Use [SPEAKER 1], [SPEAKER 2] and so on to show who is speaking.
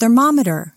[SPEAKER 1] thermometer.